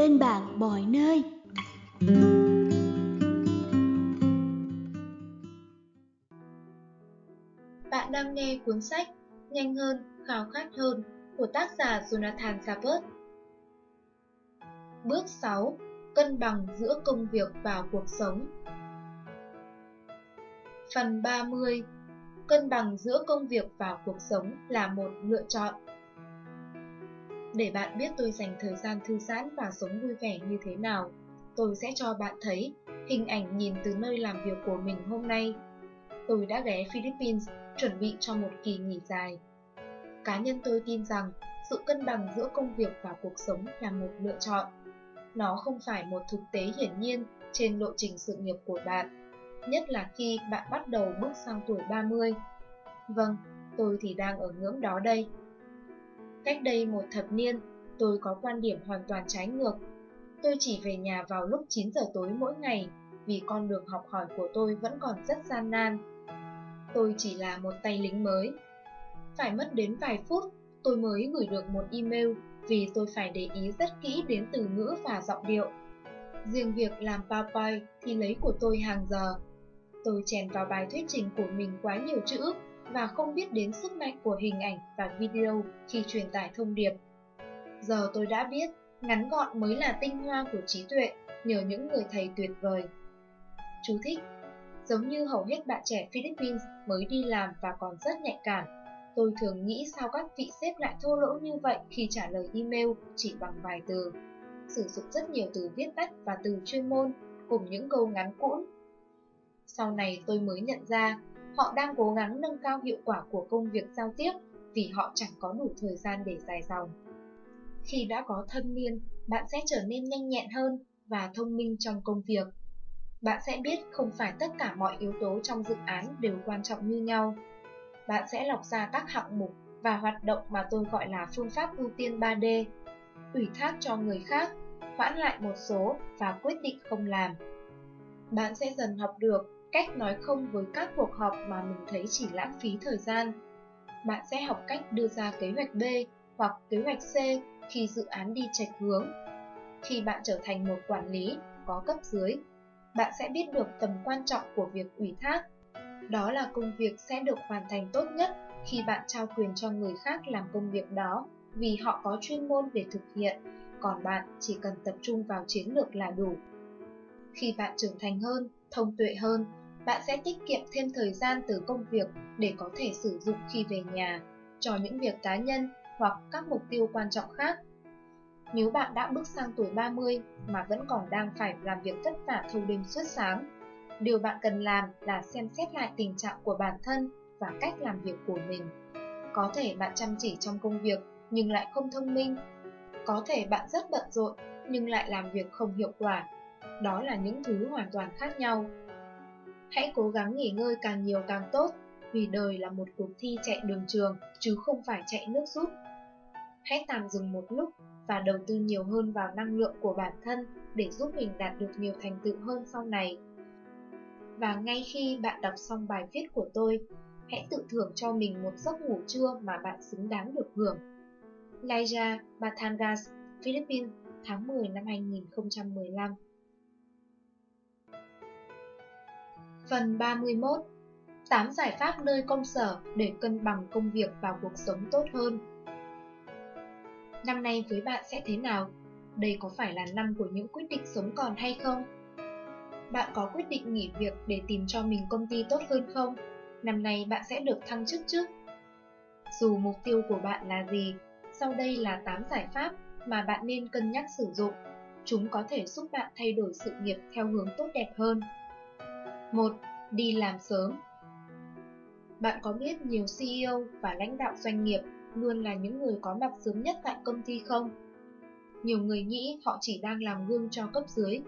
bên bạn mọi nơi. Bạn đang nghe cuốn sách Nhanh hơn, khao khát hơn của tác giả Jonathan Zabert. Bước 6. Cân bằng giữa công việc và cuộc sống Phần 30 Cân bằng giữa công việc và cuộc sống là một lựa chọn. Để bạn biết tôi dành thời gian thư giãn và sống vui vẻ như thế nào, tôi sẽ cho bạn thấy hình ảnh nhìn từ nơi làm việc của mình hôm nay. Tôi đã ghé Philippines chuẩn bị cho một kỳ nghỉ dài. Cá nhân tôi tin rằng sự cân bằng giữa công việc và cuộc sống là một lựa chọn. Nó không phải một thực tế hiển nhiên trên lộ trình sự nghiệp của bạn, nhất là khi bạn bắt đầu bước sang tuổi 30. Vâng, tôi thì đang ở ngưỡng đó đây. Cách đây một thập niên, tôi có quan điểm hoàn toàn trái ngược. Tôi chỉ về nhà vào lúc 9 giờ tối mỗi ngày vì con đường học hỏi của tôi vẫn còn rất gian nan. Tôi chỉ là một tay lính mới. Phải mất đến vài phút, tôi mới gửi được một email vì tôi phải để ý rất kỹ đến từ ngữ và giọng điệu. Riêng việc làm PowerPoint thì lấy của tôi hàng giờ. Tôi chèn vào bài thuyết trình của mình quá nhiều chữ và không biết đến sức mạnh của hình ảnh và video khi truyền tải thông điệp. Giờ tôi đã biết, ngắn gọn mới là tinh hoa của trí tuệ nhờ những người thầy tuyệt vời. Chú thích Giống như hầu hết bạn trẻ Philippines mới đi làm và còn rất nhạy cảm, tôi thường nghĩ sao các vị sếp lại thô lỗ như vậy khi trả lời email chỉ bằng vài từ. Sử dụng rất nhiều từ viết tắt và từ chuyên môn cùng những câu ngắn cũn. Sau này tôi mới nhận ra Họ đang cố gắng nâng cao hiệu quả của công việc giao tiếp vì họ chẳng có đủ thời gian để dài dòng. Khi đã có thâm niên, bạn sẽ trở nên nhanh nhẹn hơn và thông minh trong công việc. Bạn sẽ biết không phải tất cả mọi yếu tố trong dự án đều quan trọng như nhau. Bạn sẽ lọc ra các hạng mục và hoạt động mà tôi gọi là phương pháp ưu tiên 3D, ủy thác cho người khác, hoãn lại một số và quyết định không làm. Bạn sẽ dần học được cách nói không với các cuộc họp mà mình thấy chỉ lãng phí thời gian. Bạn sẽ học cách đưa ra kế hoạch B hoặc kế hoạch C khi dự án đi chệch hướng. Khi bạn trở thành một quản lý có cấp dưới, bạn sẽ biết được tầm quan trọng của việc ủy thác. Đó là công việc sẽ được hoàn thành tốt nhất khi bạn trao quyền cho người khác làm công việc đó vì họ có chuyên môn để thực hiện, còn bạn chỉ cần tập trung vào chiến lược là đủ. Khi bạn trưởng thành hơn, thông tuệ hơn, bạn sẽ tiết kiệm thêm thời gian từ công việc để có thể sử dụng khi về nhà, cho những việc cá nhân hoặc các mục tiêu quan trọng khác. Nếu bạn đã bước sang tuổi 30 mà vẫn còn đang phải làm việc vất vả thâu đêm suốt sáng, điều bạn cần làm là xem xét lại tình trạng của bản thân và cách làm việc của mình. Có thể bạn chăm chỉ trong công việc nhưng lại không thông minh. Có thể bạn rất bận rộn nhưng lại làm việc không hiệu quả. Đó là những thứ hoàn toàn khác nhau. Hãy cố gắng nghỉ ngơi càng nhiều càng tốt, vì đời là một cuộc thi chạy đường trường, chứ không phải chạy nước rút. Hãy tạm dừng một lúc và đầu tư nhiều hơn vào năng lượng của bản thân để giúp mình đạt được nhiều thành tựu hơn sau này. Và ngay khi bạn đọc xong bài viết của tôi, hãy tự thưởng cho mình một giấc ngủ trưa mà bạn xứng đáng được hưởng. Laija Batangas, Philippines, tháng 10 năm 2015 Phần 31 8 giải pháp nơi công sở để cân bằng công việc và cuộc sống tốt hơn Năm nay với bạn sẽ thế nào? Đây có phải là năm của những quyết định sống còn hay không? Bạn có quyết định nghỉ việc để tìm cho mình công ty tốt hơn không? Năm nay bạn sẽ được thăng chức chứ? Dù mục tiêu của bạn là gì, sau đây là 8 giải pháp mà bạn nên cân nhắc sử dụng. Chúng có thể giúp bạn thay đổi sự nghiệp theo hướng tốt đẹp hơn. 1. Đi làm sớm Bạn có biết nhiều CEO và lãnh đạo doanh nghiệp luôn là những người có mặt sớm nhất tại công ty không? Nhiều người nghĩ họ chỉ đang làm gương cho cấp dưới,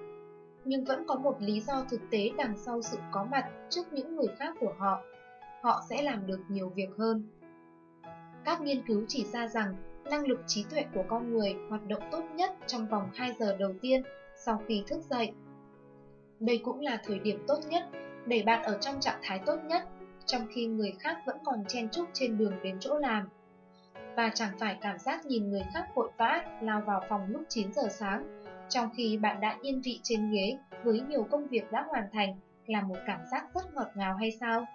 nhưng vẫn có một lý do thực tế đằng sau sự có mặt trước những người khác của họ. Họ sẽ làm được nhiều việc hơn. Các nghiên cứu chỉ ra rằng năng lực trí tuệ của con người hoạt động tốt nhất trong vòng 2 giờ đầu tiên sau khi thức dậy đây cũng là thời điểm tốt nhất để bạn ở trong trạng thái tốt nhất, trong khi người khác vẫn còn chen chúc trên đường đến chỗ làm. Và chẳng phải cảm giác nhìn người khác vội vã lao vào phòng lúc 9 giờ sáng, trong khi bạn đã yên vị trên ghế với nhiều công việc đã hoàn thành là một cảm giác rất ngọt ngào hay sao?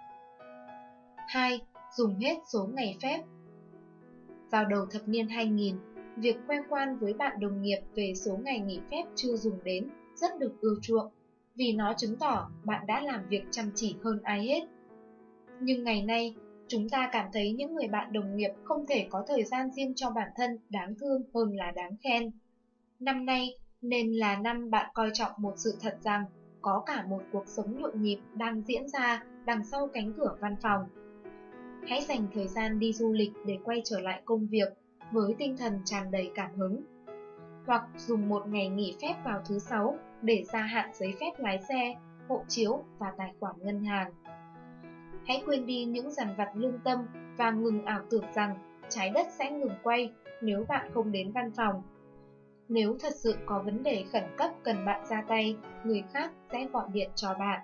2. Dùng hết số ngày phép Vào đầu thập niên 2000, việc khoe khoan với bạn đồng nghiệp về số ngày nghỉ phép chưa dùng đến rất được ưa chuộng, vì nó chứng tỏ bạn đã làm việc chăm chỉ hơn ai hết. Nhưng ngày nay, chúng ta cảm thấy những người bạn đồng nghiệp không thể có thời gian riêng cho bản thân đáng thương hơn là đáng khen. Năm nay nên là năm bạn coi trọng một sự thật rằng có cả một cuộc sống nhộn nhịp đang diễn ra đằng sau cánh cửa văn phòng. Hãy dành thời gian đi du lịch để quay trở lại công việc với tinh thần tràn đầy cảm hứng. Hoặc dùng một ngày nghỉ phép vào thứ sáu để gia hạn giấy phép lái xe, hộ chiếu và tài khoản ngân hàng. Hãy quên đi những dằn vặt lương tâm và ngừng ảo tưởng rằng trái đất sẽ ngừng quay nếu bạn không đến văn phòng. Nếu thật sự có vấn đề khẩn cấp cần bạn ra tay, người khác sẽ gọi điện cho bạn.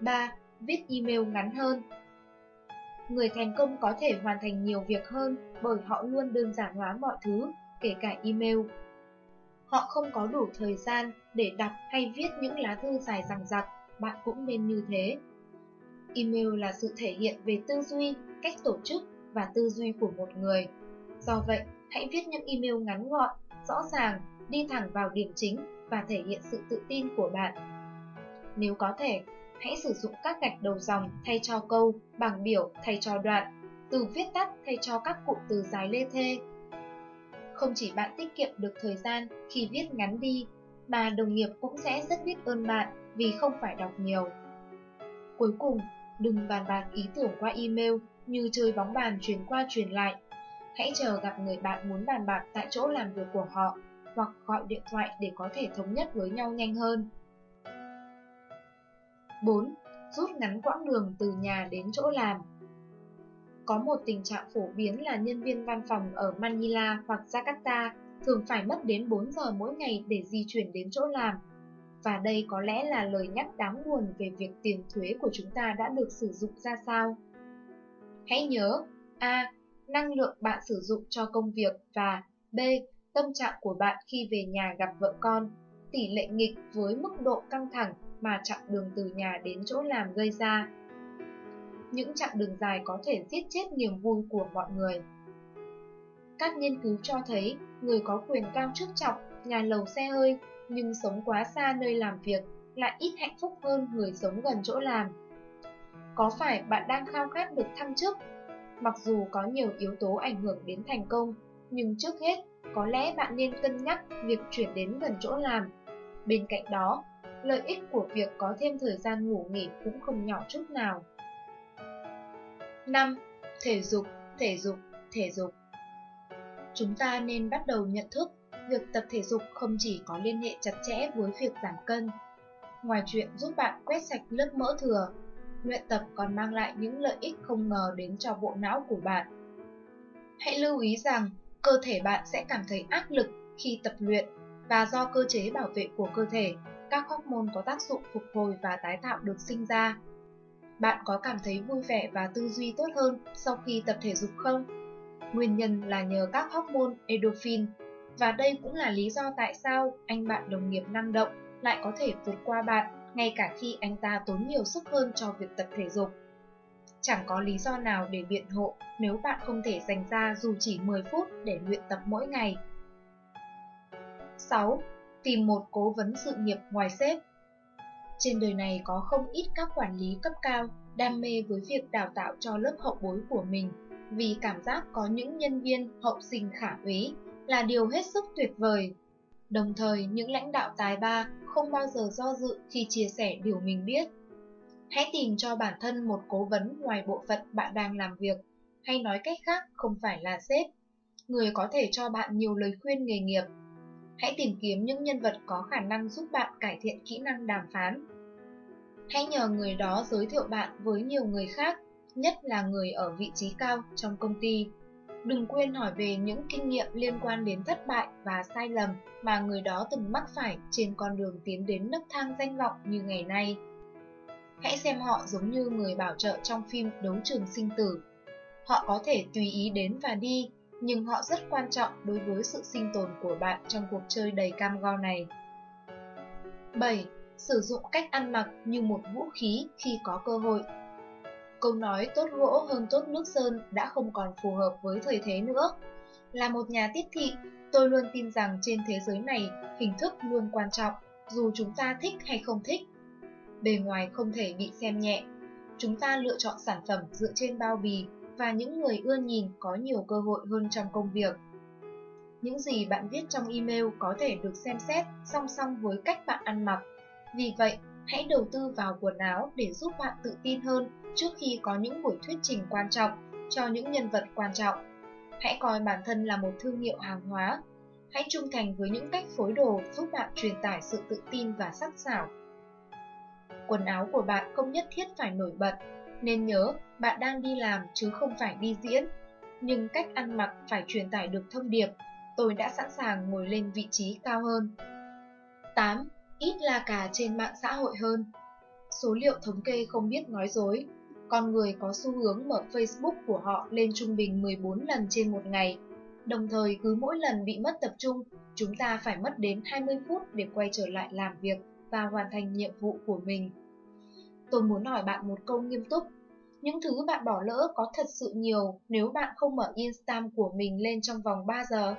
3. Viết email ngắn hơn Người thành công có thể hoàn thành nhiều việc hơn bởi họ luôn đơn giản hóa mọi thứ, kể cả email. Họ không có đủ thời gian để đọc hay viết những lá thư dài dằng dặc, bạn cũng nên như thế. Email là sự thể hiện về tư duy, cách tổ chức và tư duy của một người. Do vậy, hãy viết những email ngắn gọn, rõ ràng, đi thẳng vào điểm chính và thể hiện sự tự tin của bạn. Nếu có thể, hãy sử dụng các gạch đầu dòng thay cho câu, bảng biểu thay cho đoạn, từ viết tắt thay cho các cụm từ dài lê thê. Không chỉ bạn tiết kiệm được thời gian khi viết ngắn đi, mà đồng nghiệp cũng sẽ rất biết ơn bạn vì không phải đọc nhiều. Cuối cùng, đừng bàn bạc ý tưởng qua email như chơi bóng bàn truyền qua truyền lại. Hãy chờ gặp người bạn muốn bàn bạc tại chỗ làm việc của họ hoặc gọi điện thoại để có thể thống nhất với nhau nhanh hơn. 4. Rút ngắn quãng đường từ nhà đến chỗ làm có một tình trạng phổ biến là nhân viên văn phòng ở Manila hoặc Jakarta thường phải mất đến 4 giờ mỗi ngày để di chuyển đến chỗ làm. Và đây có lẽ là lời nhắc đáng buồn về việc tiền thuế của chúng ta đã được sử dụng ra sao. Hãy nhớ A. Năng lượng bạn sử dụng cho công việc và B. Tâm trạng của bạn khi về nhà gặp vợ con, tỷ lệ nghịch với mức độ căng thẳng mà chặng đường từ nhà đến chỗ làm gây ra. Những chặng đường dài có thể giết chết niềm vui của mọi người. Các nghiên cứu cho thấy người có quyền cao chức trọng, nhà lầu xe hơi nhưng sống quá xa nơi làm việc lại ít hạnh phúc hơn người sống gần chỗ làm. Có phải bạn đang khao khát được thăng chức? Mặc dù có nhiều yếu tố ảnh hưởng đến thành công, nhưng trước hết, có lẽ bạn nên cân nhắc việc chuyển đến gần chỗ làm. Bên cạnh đó, lợi ích của việc có thêm thời gian ngủ nghỉ cũng không nhỏ chút nào. 5. Thể dục, thể dục, thể dục Chúng ta nên bắt đầu nhận thức việc tập thể dục không chỉ có liên hệ chặt chẽ với việc giảm cân. Ngoài chuyện giúp bạn quét sạch lớp mỡ thừa, luyện tập còn mang lại những lợi ích không ngờ đến cho bộ não của bạn. Hãy lưu ý rằng, cơ thể bạn sẽ cảm thấy áp lực khi tập luyện và do cơ chế bảo vệ của cơ thể các hormone có tác dụng phục hồi và tái tạo được sinh ra. Bạn có cảm thấy vui vẻ và tư duy tốt hơn sau khi tập thể dục không? Nguyên nhân là nhờ các hormone endorphin, và đây cũng là lý do tại sao anh bạn đồng nghiệp năng động lại có thể vượt qua bạn ngay cả khi anh ta tốn nhiều sức hơn cho việc tập thể dục. Chẳng có lý do nào để biện hộ nếu bạn không thể dành ra dù chỉ 10 phút để luyện tập mỗi ngày. 6 tìm một cố vấn sự nghiệp ngoài sếp. Trên đời này có không ít các quản lý cấp cao đam mê với việc đào tạo cho lớp hậu bối của mình vì cảm giác có những nhân viên hậu sinh khả úy là điều hết sức tuyệt vời. Đồng thời, những lãnh đạo tài ba không bao giờ do dự khi chia sẻ điều mình biết. Hãy tìm cho bản thân một cố vấn ngoài bộ phận bạn đang làm việc, hay nói cách khác không phải là sếp. Người có thể cho bạn nhiều lời khuyên nghề nghiệp Hãy tìm kiếm những nhân vật có khả năng giúp bạn cải thiện kỹ năng đàm phán. Hãy nhờ người đó giới thiệu bạn với nhiều người khác, nhất là người ở vị trí cao trong công ty. Đừng quên hỏi về những kinh nghiệm liên quan đến thất bại và sai lầm mà người đó từng mắc phải trên con đường tiến đến nấc thang danh vọng như ngày nay. Hãy xem họ giống như người bảo trợ trong phim Đấu trường sinh tử. Họ có thể tùy ý đến và đi, nhưng họ rất quan trọng đối với sự sinh tồn của bạn trong cuộc chơi đầy cam go này. 7. Sử dụng cách ăn mặc như một vũ khí khi có cơ hội. Câu nói tốt gỗ hơn tốt nước sơn đã không còn phù hợp với thời thế nữa. Là một nhà tiết thị, tôi luôn tin rằng trên thế giới này, hình thức luôn quan trọng, dù chúng ta thích hay không thích. Bề ngoài không thể bị xem nhẹ. Chúng ta lựa chọn sản phẩm dựa trên bao bì và những người ưa nhìn có nhiều cơ hội hơn trong công việc. Những gì bạn viết trong email có thể được xem xét song song với cách bạn ăn mặc. Vì vậy, hãy đầu tư vào quần áo để giúp bạn tự tin hơn trước khi có những buổi thuyết trình quan trọng cho những nhân vật quan trọng. Hãy coi bản thân là một thương hiệu hàng hóa. Hãy trung thành với những cách phối đồ giúp bạn truyền tải sự tự tin và sắc sảo. Quần áo của bạn không nhất thiết phải nổi bật, nên nhớ bạn đang đi làm chứ không phải đi diễn. Nhưng cách ăn mặc phải truyền tải được thông điệp, tôi đã sẵn sàng ngồi lên vị trí cao hơn. 8. Ít la cà trên mạng xã hội hơn Số liệu thống kê không biết nói dối, con người có xu hướng mở Facebook của họ lên trung bình 14 lần trên một ngày. Đồng thời cứ mỗi lần bị mất tập trung, chúng ta phải mất đến 20 phút để quay trở lại làm việc và hoàn thành nhiệm vụ của mình. Tôi muốn hỏi bạn một câu nghiêm túc. Những thứ bạn bỏ lỡ có thật sự nhiều nếu bạn không mở Instagram của mình lên trong vòng 3 giờ.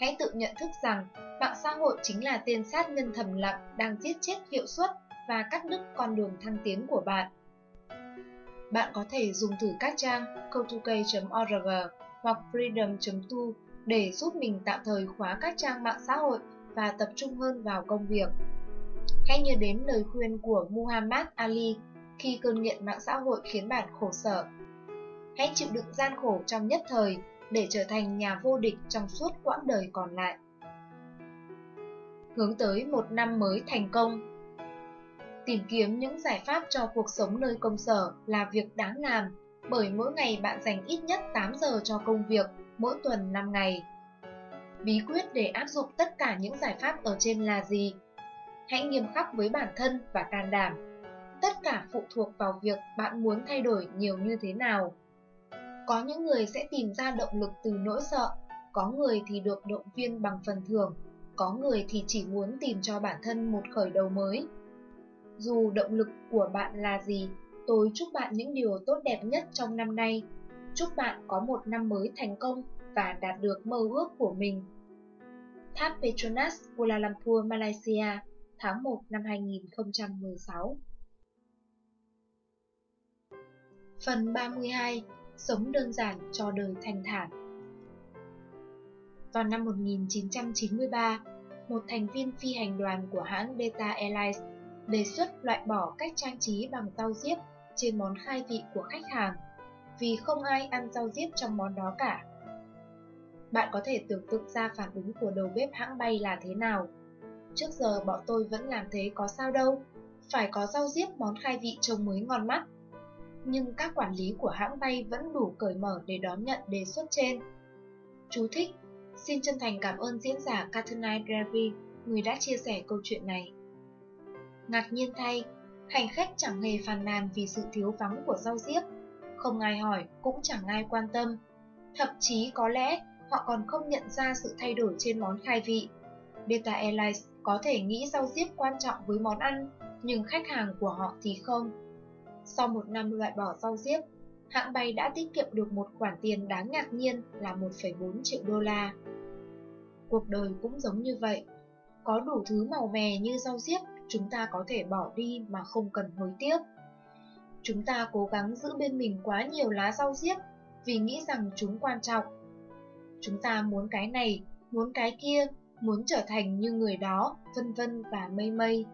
Hãy tự nhận thức rằng mạng xã hội chính là tên sát nhân thầm lặng đang giết chết hiệu suất và cắt đứt con đường thăng tiến của bạn. Bạn có thể dùng thử các trang go2k.org hoặc freedom.to để giúp mình tạm thời khóa các trang mạng xã hội và tập trung hơn vào công việc. Hãy nhớ đến lời khuyên của Muhammad Ali khi cơn nghiện mạng xã hội khiến bạn khổ sở. Hãy chịu đựng gian khổ trong nhất thời để trở thành nhà vô địch trong suốt quãng đời còn lại. Hướng tới một năm mới thành công Tìm kiếm những giải pháp cho cuộc sống nơi công sở là việc đáng làm, bởi mỗi ngày bạn dành ít nhất 8 giờ cho công việc, mỗi tuần 5 ngày. Bí quyết để áp dụng tất cả những giải pháp ở trên là gì? Hãy nghiêm khắc với bản thân và can đảm. Tất cả phụ thuộc vào việc bạn muốn thay đổi nhiều như thế nào. Có những người sẽ tìm ra động lực từ nỗi sợ, có người thì được động viên bằng phần thưởng, có người thì chỉ muốn tìm cho bản thân một khởi đầu mới. Dù động lực của bạn là gì, tôi chúc bạn những điều tốt đẹp nhất trong năm nay. Chúc bạn có một năm mới thành công và đạt được mơ ước của mình. Tháp Petronas Kuala Lumpur, Malaysia, tháng 1 năm 2016 Phần 32 Sống đơn giản cho đời thanh thản Vào năm 1993, một thành viên phi hành đoàn của hãng Delta Airlines đề xuất loại bỏ cách trang trí bằng rau diếp trên món khai vị của khách hàng, vì không ai ăn rau diếp trong món đó cả. Bạn có thể tưởng tượng ra phản ứng của đầu bếp hãng bay là thế nào. Trước giờ bọn tôi vẫn làm thế có sao đâu, phải có rau diếp món khai vị trông mới ngon mắt. Nhưng các quản lý của hãng bay vẫn đủ cởi mở để đón nhận đề xuất trên. Chú thích Xin chân thành cảm ơn diễn giả Katunai Devi, người đã chia sẻ câu chuyện này. Ngạc nhiên thay, hành khách chẳng hề phàn nàn vì sự thiếu vắng của rau diếp. Không ai hỏi, cũng chẳng ai quan tâm. Thậm chí có lẽ họ còn không nhận ra sự thay đổi trên món khai vị. Beta Airlines có thể nghĩ rau diếp quan trọng với món ăn, nhưng khách hàng của họ thì không. Sau một năm loại bỏ rau diếp, hãng bay đã tiết kiệm được một khoản tiền đáng ngạc nhiên là 1,4 triệu đô la. Cuộc đời cũng giống như vậy. Có đủ thứ màu mè như rau diếp chúng ta có thể bỏ đi mà không cần hối tiếc. Chúng ta cố gắng giữ bên mình quá nhiều lá rau diếp vì nghĩ rằng chúng quan trọng. Chúng ta muốn cái này, muốn cái kia, muốn trở thành như người đó, vân vân và mây mây.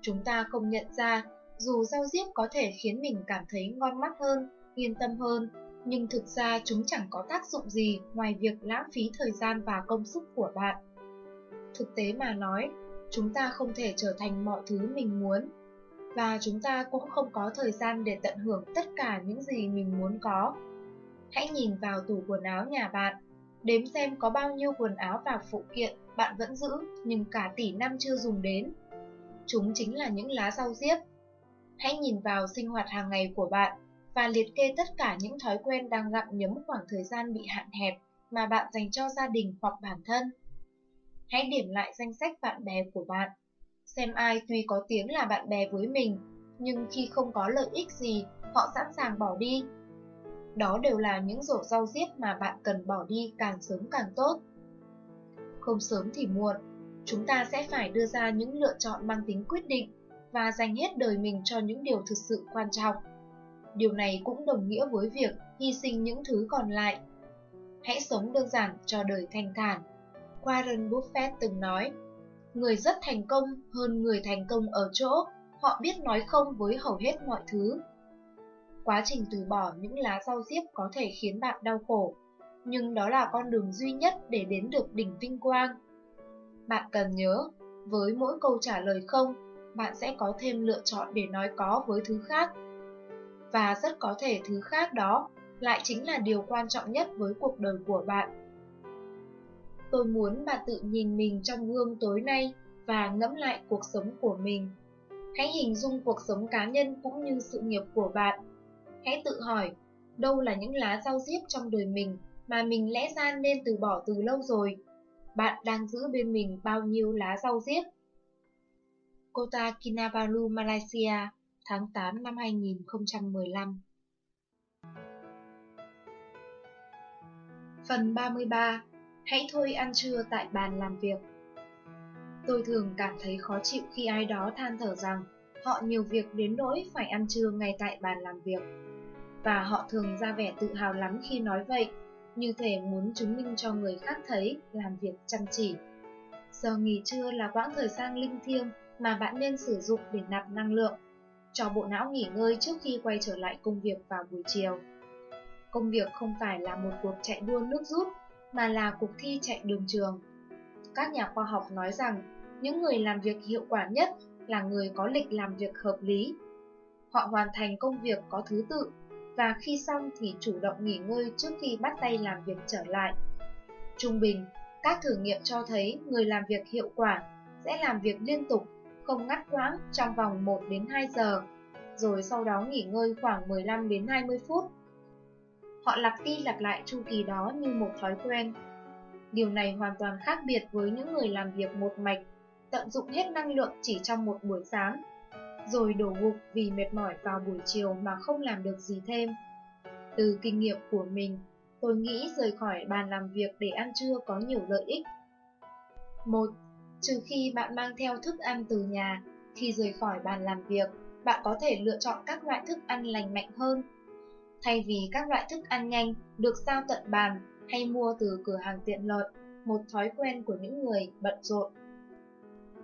Chúng ta không nhận ra, dù rau diếp có thể khiến mình cảm thấy ngon mắt hơn, yên tâm hơn, nhưng thực ra chúng chẳng có tác dụng gì ngoài việc lãng phí thời gian và công sức của bạn. Thực tế mà nói, chúng ta không thể trở thành mọi thứ mình muốn và chúng ta cũng không có thời gian để tận hưởng tất cả những gì mình muốn có. Hãy nhìn vào tủ quần áo nhà bạn, đếm xem có bao nhiêu quần áo và phụ kiện bạn vẫn giữ nhưng cả tỷ năm chưa dùng đến. Chúng chính là những lá rau diếp. Hãy nhìn vào sinh hoạt hàng ngày của bạn, và liệt kê tất cả những thói quen đang gặm nhấm khoảng thời gian bị hạn hẹp mà bạn dành cho gia đình hoặc bản thân. Hãy điểm lại danh sách bạn bè của bạn. Xem ai tuy có tiếng là bạn bè với mình, nhưng khi không có lợi ích gì, họ sẵn sàng bỏ đi. Đó đều là những rổ rau diếp mà bạn cần bỏ đi càng sớm càng tốt. Không sớm thì muộn, chúng ta sẽ phải đưa ra những lựa chọn mang tính quyết định và dành hết đời mình cho những điều thực sự quan trọng. Điều này cũng đồng nghĩa với việc hy sinh những thứ còn lại. Hãy sống đơn giản cho đời thanh thản. Warren Buffett từng nói, người rất thành công hơn người thành công ở chỗ họ biết nói không với hầu hết mọi thứ. Quá trình từ bỏ những lá rau diếp có thể khiến bạn đau khổ, nhưng đó là con đường duy nhất để đến được đỉnh vinh quang. Bạn cần nhớ, với mỗi câu trả lời không, bạn sẽ có thêm lựa chọn để nói có với thứ khác. Và rất có thể thứ khác đó lại chính là điều quan trọng nhất với cuộc đời của bạn. Tôi muốn bạn tự nhìn mình trong gương tối nay và ngẫm lại cuộc sống của mình. Hãy hình dung cuộc sống cá nhân cũng như sự nghiệp của bạn. Hãy tự hỏi, đâu là những lá rau diếp trong đời mình mà mình lẽ ra nên từ bỏ từ lâu rồi? Bạn đang giữ bên mình bao nhiêu lá rau diếp? Kota Kinabalu, Malaysia, tháng 8 năm 2015 Phần 33 Hãy thôi ăn trưa tại bàn làm việc Tôi thường cảm thấy khó chịu khi ai đó than thở rằng họ nhiều việc đến nỗi phải ăn trưa ngay tại bàn làm việc. Và họ thường ra vẻ tự hào lắm khi nói vậy, như thể muốn chứng minh cho người khác thấy làm việc chăm chỉ. Giờ nghỉ trưa là quãng thời gian linh thiêng mà bạn nên sử dụng để nạp năng lượng, cho bộ não nghỉ ngơi trước khi quay trở lại công việc vào buổi chiều. Công việc không phải là một cuộc chạy đua nước rút, mà là cuộc thi chạy đường trường. Các nhà khoa học nói rằng những người làm việc hiệu quả nhất là người có lịch làm việc hợp lý. Họ hoàn thành công việc có thứ tự và khi xong thì chủ động nghỉ ngơi trước khi bắt tay làm việc trở lại. Trung bình, các thử nghiệm cho thấy người làm việc hiệu quả sẽ làm việc liên tục, không ngắt quãng trong vòng 1 đến 2 giờ, rồi sau đó nghỉ ngơi khoảng 15 đến 20 phút. Họ lặp đi lặp lại chu kỳ đó như một thói quen. Điều này hoàn toàn khác biệt với những người làm việc một mạch, tận dụng hết năng lượng chỉ trong một buổi sáng, rồi đổ gục vì mệt mỏi vào buổi chiều mà không làm được gì thêm. Từ kinh nghiệm của mình, tôi nghĩ rời khỏi bàn làm việc để ăn trưa có nhiều lợi ích. Một, Trừ khi bạn mang theo thức ăn từ nhà, khi rời khỏi bàn làm việc, bạn có thể lựa chọn các loại thức ăn lành mạnh hơn. Thay vì các loại thức ăn nhanh được giao tận bàn hay mua từ cửa hàng tiện lợi, một thói quen của những người bận rộn.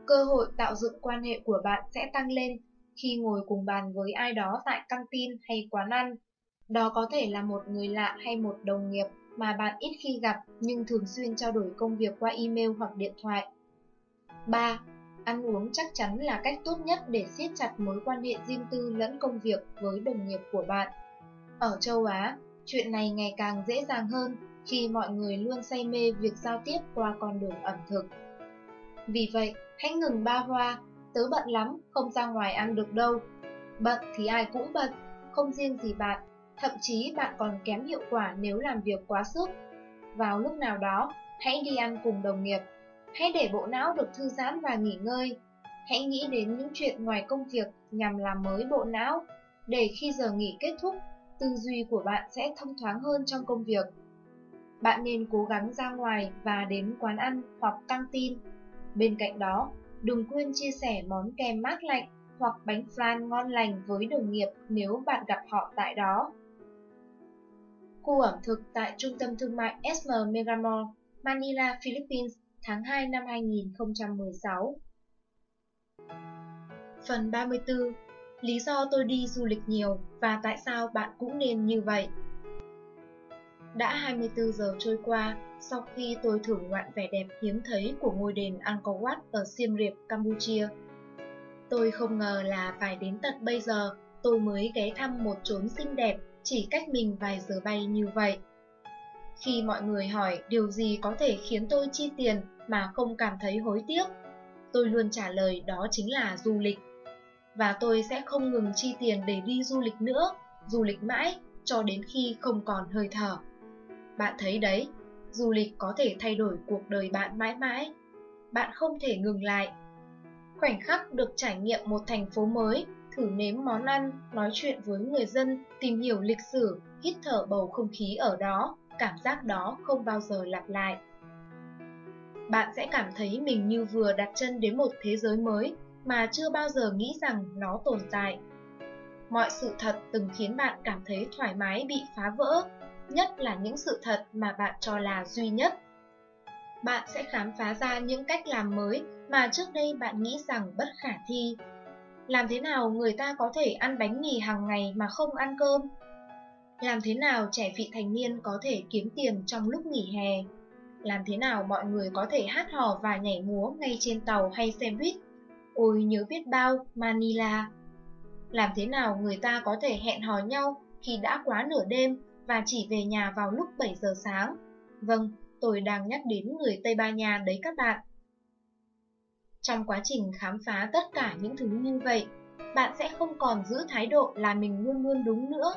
Cơ hội tạo dựng quan hệ của bạn sẽ tăng lên khi ngồi cùng bàn với ai đó tại căng tin hay quán ăn. Đó có thể là một người lạ hay một đồng nghiệp mà bạn ít khi gặp nhưng thường xuyên trao đổi công việc qua email hoặc điện thoại. 3. Ăn uống chắc chắn là cách tốt nhất để siết chặt mối quan hệ riêng tư lẫn công việc với đồng nghiệp của bạn. Ở châu Á, chuyện này ngày càng dễ dàng hơn khi mọi người luôn say mê việc giao tiếp qua con đường ẩm thực. Vì vậy, hãy ngừng ba hoa, tớ bận lắm, không ra ngoài ăn được đâu. Bận thì ai cũng bận, không riêng gì bạn, thậm chí bạn còn kém hiệu quả nếu làm việc quá sức. Vào lúc nào đó, hãy đi ăn cùng đồng nghiệp, hãy để bộ não được thư giãn và nghỉ ngơi. Hãy nghĩ đến những chuyện ngoài công việc nhằm làm mới bộ não, để khi giờ nghỉ kết thúc, tư duy của bạn sẽ thông thoáng hơn trong công việc. Bạn nên cố gắng ra ngoài và đến quán ăn hoặc căng tin. Bên cạnh đó, đừng quên chia sẻ món kem mát lạnh hoặc bánh flan ngon lành với đồng nghiệp nếu bạn gặp họ tại đó. Khu ẩm thực tại Trung tâm Thương mại SM Megamall, Manila, Philippines, tháng 2 năm 2016 Phần 34 Lý do tôi đi du lịch nhiều và tại sao bạn cũng nên như vậy đã 24 giờ trôi qua sau khi tôi thưởng ngoạn vẻ đẹp hiếm thấy của ngôi đền Angkor Wat ở Siem Reap, Campuchia. Tôi không ngờ là phải đến tận bây giờ tôi mới ghé thăm một chốn xinh đẹp chỉ cách mình vài giờ bay như vậy. Khi mọi người hỏi điều gì có thể khiến tôi chi tiền mà không cảm thấy hối tiếc, tôi luôn trả lời đó chính là du lịch. Và tôi sẽ không ngừng chi tiền để đi du lịch nữa du lịch mãi, cho đến khi không còn hơi thở. Bạn thấy đấy, du lịch có thể thay đổi cuộc đời bạn mãi mãi. Bạn không thể ngừng lại. Khoảnh khắc được trải nghiệm một thành phố mới, thử nếm món ăn, nói chuyện với người dân, tìm hiểu lịch sử, hít thở bầu không khí ở đó, cảm giác đó không bao giờ lặp lại. Bạn sẽ cảm thấy mình như vừa đặt chân đến một thế giới mới mà chưa bao giờ nghĩ rằng nó tồn tại. Mọi sự thật từng khiến bạn cảm thấy thoải mái bị phá vỡ, nhất là những sự thật mà bạn cho là duy nhất. Bạn sẽ khám phá ra những cách làm mới mà trước đây bạn nghĩ rằng bất khả thi. Làm thế nào người ta có thể ăn bánh mì hàng ngày mà không ăn cơm? Làm thế nào trẻ vị thành niên có thể kiếm tiền trong lúc nghỉ hè? Làm thế nào mọi người có thể hát hò và nhảy múa ngay trên tàu hay xe buýt? Ôi nhớ biết bao, Manila. Làm thế nào người ta có thể hẹn hò nhau khi đã quá nửa đêm và chỉ về nhà vào lúc 7 giờ sáng? Vâng, tôi đang nhắc đến người Tây Ban Nha đấy các bạn. Trong quá trình khám phá tất cả những thứ như vậy, bạn sẽ không còn giữ thái độ là mình luôn luôn đúng nữa.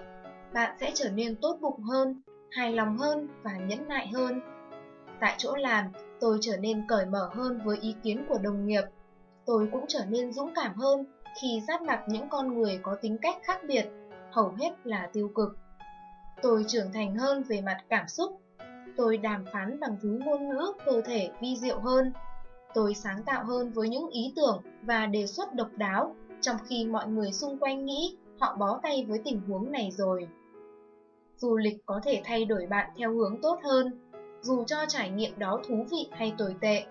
Bạn sẽ trở nên tốt bụng hơn, hài lòng hơn và nhẫn nại hơn. Tại chỗ làm, tôi trở nên cởi mở hơn với ý kiến của đồng nghiệp. Tôi cũng trở nên dũng cảm hơn khi giáp mặt những con người có tính cách khác biệt, hầu hết là tiêu cực. Tôi trưởng thành hơn về mặt cảm xúc. Tôi đàm phán bằng thứ ngôn ngữ cơ thể vi diệu hơn. Tôi sáng tạo hơn với những ý tưởng và đề xuất độc đáo, trong khi mọi người xung quanh nghĩ họ bó tay với tình huống này rồi. Du lịch có thể thay đổi bạn theo hướng tốt hơn, dù cho trải nghiệm đó thú vị hay tồi tệ.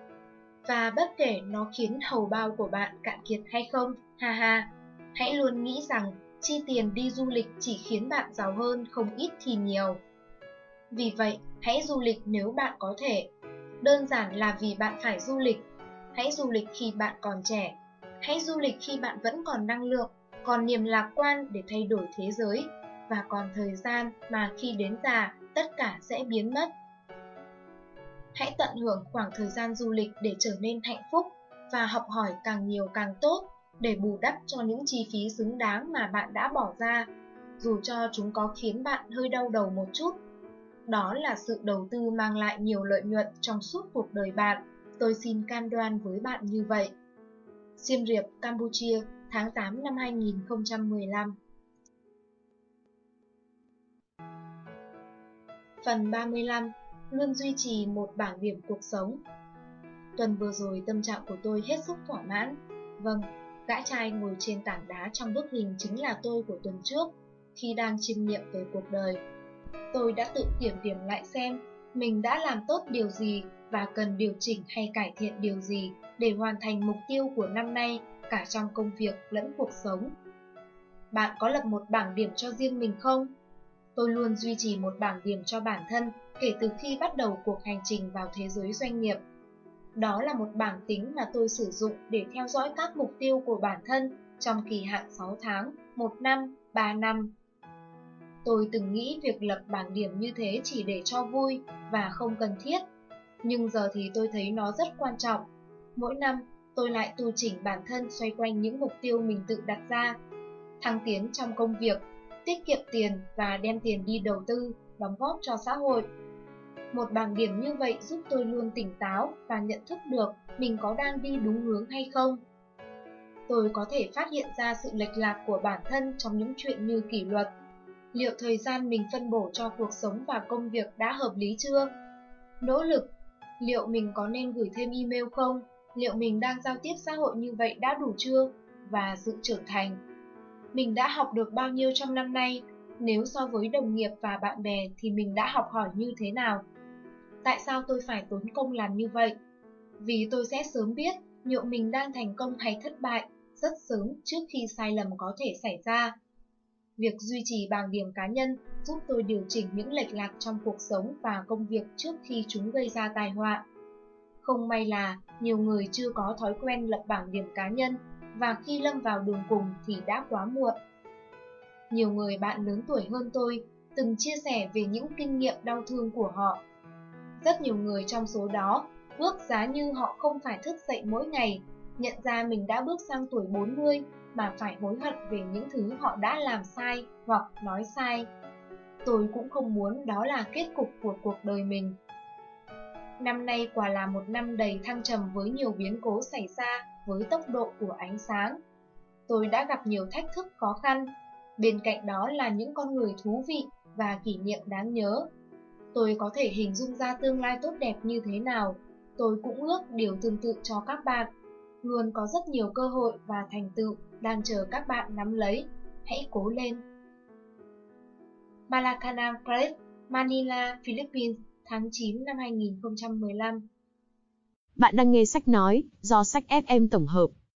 Và bất kể nó khiến hầu bao của bạn cạn kiệt hay không, ha ha, hãy luôn nghĩ rằng chi tiền đi du lịch chỉ khiến bạn giàu hơn không ít thì nhiều. Vì vậy, hãy du lịch nếu bạn có thể. Đơn giản là vì bạn phải du lịch. Hãy du lịch khi bạn còn trẻ. Hãy du lịch khi bạn vẫn còn năng lượng, còn niềm lạc quan để thay đổi thế giới, và còn thời gian mà khi đến già, tất cả sẽ biến mất. Hãy tận hưởng khoảng thời gian du lịch để trở nên hạnh phúc và học hỏi càng nhiều càng tốt để bù đắp cho những chi phí xứng đáng mà bạn đã bỏ ra, dù cho chúng có khiến bạn hơi đau đầu một chút. Đó là sự đầu tư mang lại nhiều lợi nhuận trong suốt cuộc đời bạn, tôi xin cam đoan với bạn như vậy. Siem Reap, Campuchia, tháng 8 năm 2015 Phần 35 Luôn duy trì một bảng điểm cuộc sống Tuần vừa rồi tâm trạng của tôi hết sức thỏa mãn. Vâng, Gã trai ngồi trên tảng đá trong bức hình chính là tôi của tuần trước, khi đang chiêm nghiệm về cuộc đời. Tôi đã tự kiểm điểm lại xem mình đã làm tốt điều gì và cần điều chỉnh hay cải thiện điều gì để hoàn thành mục tiêu của năm nay cả trong công việc lẫn cuộc sống. Bạn có lập một bảng điểm cho riêng mình không? Tôi luôn duy trì một bảng điểm cho bản thân kể từ khi bắt đầu cuộc hành trình vào thế giới doanh nghiệp. Đó là một bảng tính mà tôi sử dụng để theo dõi các mục tiêu của bản thân trong kỳ hạn 6 tháng, 1 năm, 3 năm. Tôi từng nghĩ việc lập bảng điểm như thế chỉ để cho vui và không cần thiết, nhưng giờ thì tôi thấy nó rất quan trọng. Mỗi năm, tôi lại tu chỉnh bản thân xoay quanh những mục tiêu mình tự đặt ra. Thăng tiến trong công việc, tiết kiệm tiền và đem tiền đi đầu tư, đóng góp cho xã hội một bảng điểm như vậy giúp tôi luôn tỉnh táo và nhận thức được mình có đang đi đúng hướng hay không. Tôi có thể phát hiện ra sự lệch lạc của bản thân trong những chuyện như kỷ luật. Liệu thời gian mình phân bổ cho cuộc sống và công việc đã hợp lý chưa? Nỗ lực, liệu mình có nên gửi thêm email không? Liệu mình đang giao tiếp xã hội như vậy đã đủ chưa? Và sự trưởng thành. Mình đã học được bao nhiêu trong năm nay? Nếu so với đồng nghiệp và bạn bè thì mình đã học hỏi như thế nào? Tại sao tôi phải tốn công làm như vậy? Vì tôi sẽ sớm biết liệu mình đang thành công hay thất bại rất sớm trước khi sai lầm có thể xảy ra. Việc duy trì bảng điểm cá nhân giúp tôi điều chỉnh những lệch lạc trong cuộc sống và công việc trước khi chúng gây ra tai họa. Không may là nhiều người chưa có thói quen lập bảng điểm cá nhân và khi lâm vào đường cùng thì đã quá muộn. Nhiều người bạn lớn tuổi hơn tôi từng chia sẻ về những kinh nghiệm đau thương của họ rất nhiều người trong số đó ước giá như họ không phải thức dậy mỗi ngày, nhận ra mình đã bước sang tuổi 40 mà phải hối hận về những thứ họ đã làm sai hoặc nói sai. Tôi cũng không muốn đó là kết cục của cuộc đời mình. Năm nay quả là một năm đầy thăng trầm với nhiều biến cố xảy ra với tốc độ của ánh sáng. Tôi đã gặp nhiều thách thức khó khăn, bên cạnh đó là những con người thú vị và kỷ niệm đáng nhớ. Tôi có thể hình dung ra tương lai tốt đẹp như thế nào, tôi cũng ước điều tương tự cho các bạn. Luôn có rất nhiều cơ hội và thành tựu đang chờ các bạn nắm lấy. Hãy cố lên! Malacanang Press, Manila, Philippines, tháng 9 năm 2015 bạn đang nghe sách nói, do sách FM tổng hợp.